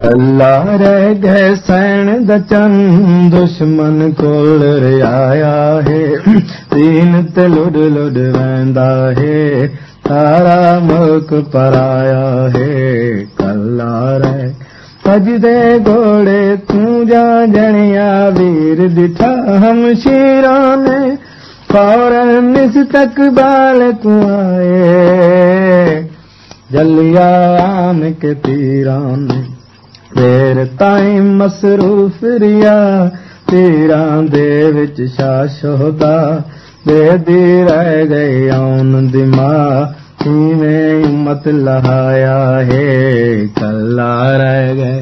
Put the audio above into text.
ਅੱਲਾ ਰਹਿ ਗਏ ਸੈਣ ਦਾ ਚੰਨ ਦੁਸ਼ਮਨ ਕੋਲ ਰਿਆਇਆ ਹੈ। ਤੀਨ ਤੇ ਲੁੱਡ ਲੁੱਡ ਵੈਂਦਾ ਹੈ, ਤਾਰਾ ਮੁਲਕ ਪਰਾਇਆ ਹੈ। ਕੱਲਾ ਰਹਿ ਸਜਦੇ ਘੋੜੇ ਤੂੰ ਜਾ ਜਣਿਆ ਵੀਰ ਦਿਠਾ ਹਮਸ਼ੀਰਾਂ ਨੇ ਫੌਰਨ ਇਸ ਤੱਕ ਤੂੰ ਆਏ। ਜਲਿਆ ਆਨ ਕੇ ਤੀਰਾਂ ਨੇ ਫੇਰ ਤਾਈਂ ਮਸਰੂਫ ਰਿਆ ਤੀਰਾਂ ਦੇ ਵਿੱਚ ਸ਼ਾਸ਼ੋਦਾ ਬੇਦੀ ਰਹਿ ਗਏ ਆਉਣ ਦਿਮਾ ਕਿਵੇਂ ਉਮਤ ਲਹਾਇਆ ਹੈ ਕੱਲਾ ਰਹਿ ਗਏ